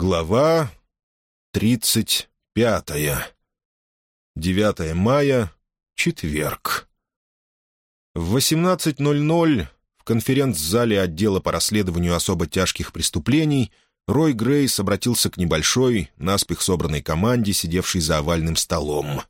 Глава тридцать пятая. 9 мая, четверг. В 18.00 в конференц-зале отдела по расследованию особо тяжких преступлений Рой Грейс обратился к небольшой, наспех собранной команде, сидевшей за овальным столом.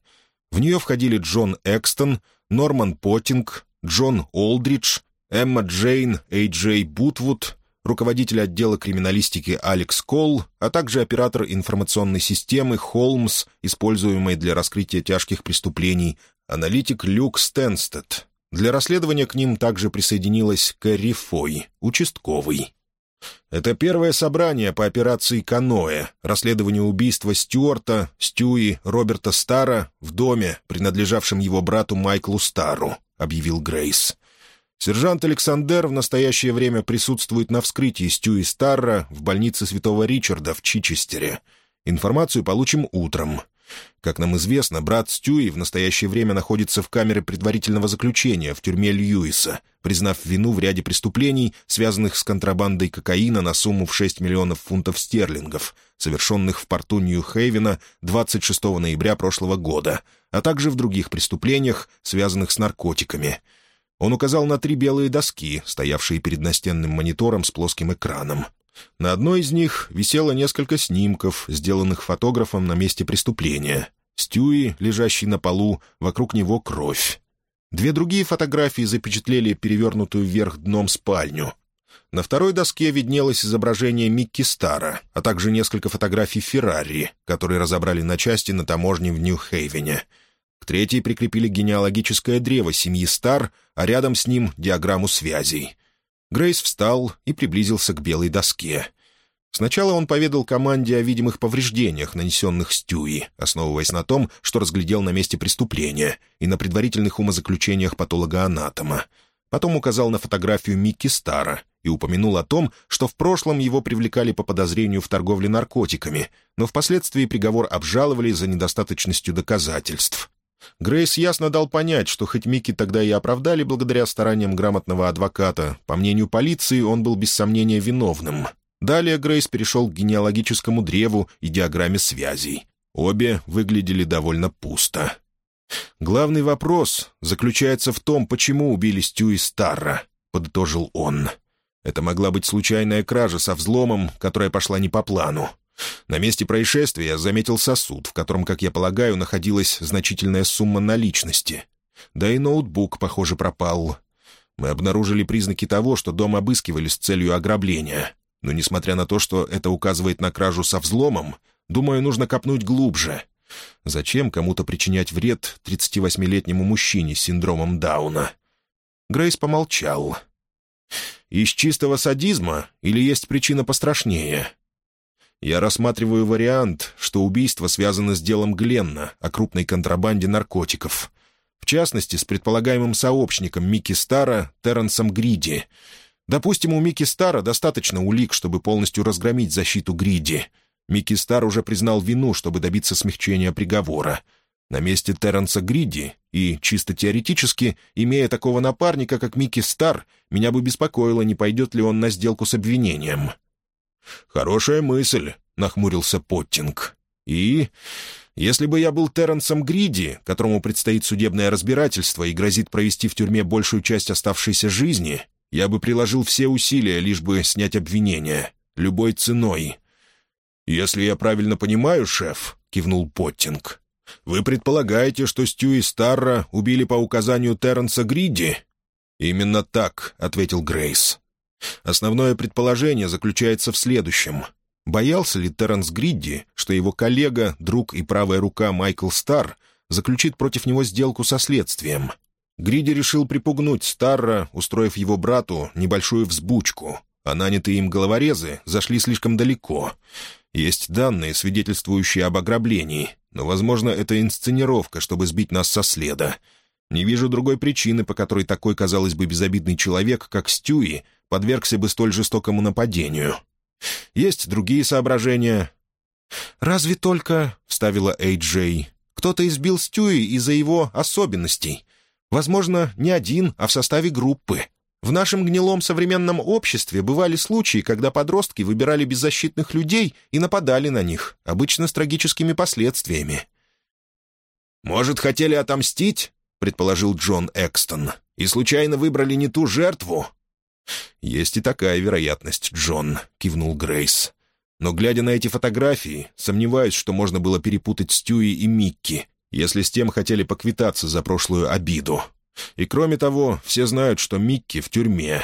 В нее входили Джон Экстон, Норман Поттинг, Джон Олдридж, Эмма Джейн, Эй Джей Бутвуд, руководитель отдела криминалистики Алекс Колл, а также оператор информационной системы Холмс, используемой для раскрытия тяжких преступлений, аналитик Люк Стенстед. Для расследования к ним также присоединилась Кэрри Фой, участковый. Это первое собрание по операции «Каноэ», расследованию убийства Стюарта, Стюи, Роберта Стара в доме, принадлежавшем его брату Майклу Стару, объявил Грейс. Сержант Александр в настоящее время присутствует на вскрытии Стюи Старра в больнице Святого Ричарда в Чичестере. Информацию получим утром. Как нам известно, брат Стюи в настоящее время находится в камере предварительного заключения в тюрьме Льюиса, признав вину в ряде преступлений, связанных с контрабандой кокаина на сумму в 6 миллионов фунтов стерлингов, совершенных в порту Нью-Хейвена 26 ноября прошлого года, а также в других преступлениях, связанных с наркотиками — он указал на три белые доски, стоявшие перед настенным монитором с плоским экраном. На одной из них висело несколько снимков, сделанных фотографом на месте преступления. Стюи, лежащий на полу, вокруг него кровь. Две другие фотографии запечатлели перевернутую вверх дном спальню. На второй доске виднелось изображение Микки Стара, а также несколько фотографий Феррари, которые разобрали на части на таможне в Нью-Хейвене — к третьей прикрепили генеалогическое древо семьи Стар, а рядом с ним — диаграмму связей. Грейс встал и приблизился к белой доске. Сначала он поведал команде о видимых повреждениях, нанесенных Стюи, основываясь на том, что разглядел на месте преступления, и на предварительных умозаключениях патолога-анатома. Потом указал на фотографию Микки Стара и упомянул о том, что в прошлом его привлекали по подозрению в торговле наркотиками, но впоследствии приговор обжаловали за недостаточностью доказательств. Грейс ясно дал понять, что хоть Микки тогда и оправдали благодаря стараниям грамотного адвоката, по мнению полиции он был без сомнения виновным. Далее Грейс перешел к генеалогическому древу и диаграмме связей. Обе выглядели довольно пусто. «Главный вопрос заключается в том, почему убили Стю и Старра», — подытожил он. «Это могла быть случайная кража со взломом, которая пошла не по плану. На месте происшествия я заметил сосуд, в котором, как я полагаю, находилась значительная сумма наличности. Да и ноутбук, похоже, пропал. Мы обнаружили признаки того, что дом обыскивали с целью ограбления. Но, несмотря на то, что это указывает на кражу со взломом, думаю, нужно копнуть глубже. Зачем кому-то причинять вред 38-летнему мужчине с синдромом Дауна? Грейс помолчал. «Из чистого садизма или есть причина пострашнее?» Я рассматриваю вариант, что убийство связано с делом Гленна о крупной контрабанде наркотиков. В частности, с предполагаемым сообщником Микки Стара, Терренсом Гриди. Допустим, у Микки Стара достаточно улик, чтобы полностью разгромить защиту Гриди. Микки Стар уже признал вину, чтобы добиться смягчения приговора. На месте Терренса Гриди и, чисто теоретически, имея такого напарника, как Микки Стар, меня бы беспокоило, не пойдет ли он на сделку с обвинением. «Хорошая мысль», — нахмурился Поттинг. «И если бы я был Терренсом Гриди, которому предстоит судебное разбирательство и грозит провести в тюрьме большую часть оставшейся жизни, я бы приложил все усилия, лишь бы снять обвинение, любой ценой». «Если я правильно понимаю, шеф», — кивнул Поттинг, «вы предполагаете, что Стю и Старра убили по указанию Терренса Гриди?» «Именно так», — ответил Грейс. Основное предположение заключается в следующем. Боялся ли Терренс Гридди, что его коллега, друг и правая рука Майкл Старр заключит против него сделку со следствием? Гриди решил припугнуть Старра, устроив его брату небольшую взбучку, а нанятые им головорезы зашли слишком далеко. Есть данные, свидетельствующие об ограблении, но, возможно, это инсценировка, чтобы сбить нас со следа. Не вижу другой причины, по которой такой, казалось бы, безобидный человек, как Стюи, подвергся бы столь жестокому нападению. Есть другие соображения. «Разве только», — вставила Эй-Джей, — «кто-то избил Стюи из-за его особенностей. Возможно, не один, а в составе группы. В нашем гнилом современном обществе бывали случаи, когда подростки выбирали беззащитных людей и нападали на них, обычно с трагическими последствиями. «Может, хотели отомстить?» — предположил Джон Экстон. «И случайно выбрали не ту жертву?» «Есть и такая вероятность, Джон», — кивнул Грейс. «Но, глядя на эти фотографии, сомневаюсь, что можно было перепутать Стюи и Микки, если с тем хотели поквитаться за прошлую обиду. И кроме того, все знают, что Микки в тюрьме.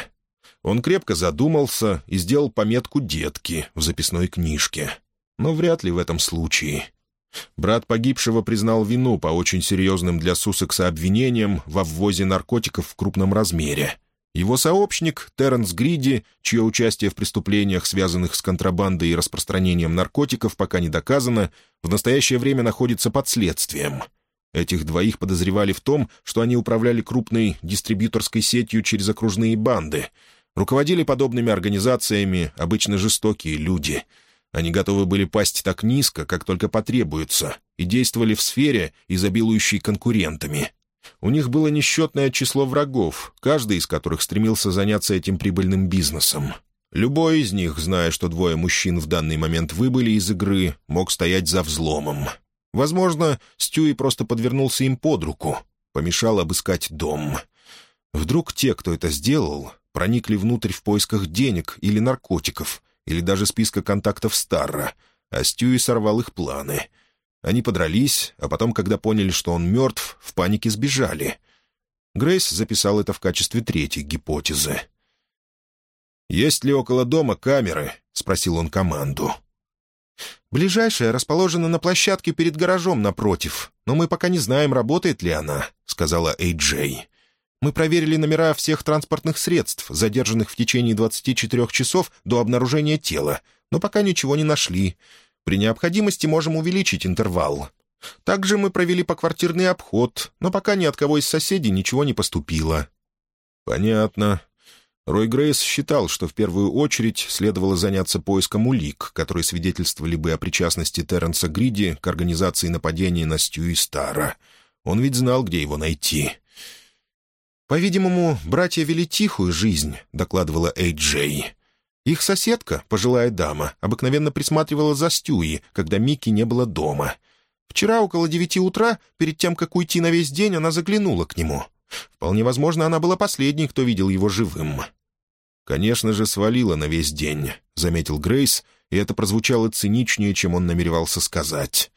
Он крепко задумался и сделал пометку «детки» в записной книжке. Но вряд ли в этом случае. Брат погибшего признал вину по очень серьезным для Сусекса обвинениям во ввозе наркотиков в крупном размере. Его сообщник, Терренс Гриди, чье участие в преступлениях, связанных с контрабандой и распространением наркотиков, пока не доказано, в настоящее время находится под следствием — Этих двоих подозревали в том, что они управляли крупной дистрибьюторской сетью через окружные банды. Руководили подобными организациями обычно жестокие люди. Они готовы были пасть так низко, как только потребуется, и действовали в сфере, изобилующей конкурентами. У них было несчетное число врагов, каждый из которых стремился заняться этим прибыльным бизнесом. Любой из них, зная, что двое мужчин в данный момент выбыли из игры, мог стоять за взломом. Возможно, Стюи просто подвернулся им под руку, помешал обыскать дом. Вдруг те, кто это сделал, проникли внутрь в поисках денег или наркотиков, или даже списка контактов Старра, а Стюи сорвал их планы. Они подрались, а потом, когда поняли, что он мертв, в панике сбежали. Грейс записал это в качестве третьей гипотезы. «Есть ли около дома камеры?» — спросил он команду. «Ближайшая расположена на площадке перед гаражом напротив, но мы пока не знаем, работает ли она», — сказала Эй-Джей. «Мы проверили номера всех транспортных средств, задержанных в течение 24 часов до обнаружения тела, но пока ничего не нашли. При необходимости можем увеличить интервал. Также мы провели поквартирный обход, но пока ни от кого из соседей ничего не поступило». «Понятно. Рой Грейс считал, что в первую очередь следовало заняться поиском улик, которые свидетельствовали бы о причастности Терренса Гриди к организации нападения на Стью и Стара. Он ведь знал, где его найти. «По-видимому, братья вели тихую жизнь», — докладывала Эй Джей. Их соседка, пожилая дама, обыкновенно присматривала за Стюи, когда Микки не было дома. Вчера около девяти утра, перед тем, как уйти на весь день, она заглянула к нему. Вполне возможно, она была последней, кто видел его живым. «Конечно же, свалила на весь день», — заметил Грейс, и это прозвучало циничнее, чем он намеревался сказать.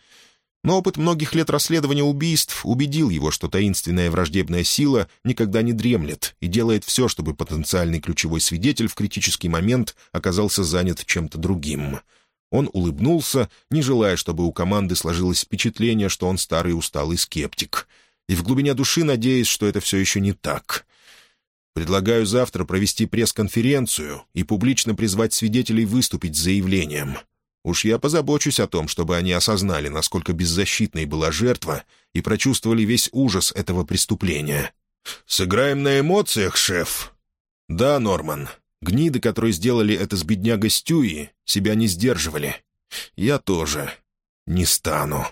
Но опыт многих лет расследования убийств убедил его, что таинственная враждебная сила никогда не дремлет и делает все, чтобы потенциальный ключевой свидетель в критический момент оказался занят чем-то другим. Он улыбнулся, не желая, чтобы у команды сложилось впечатление, что он старый усталый скептик — и в глубине души надеясь, что это все еще не так. Предлагаю завтра провести пресс-конференцию и публично призвать свидетелей выступить с заявлением. Уж я позабочусь о том, чтобы они осознали, насколько беззащитной была жертва, и прочувствовали весь ужас этого преступления. «Сыграем на эмоциях, шеф?» «Да, Норман. Гниды, которые сделали это с беднягой Стюи, себя не сдерживали. Я тоже не стану».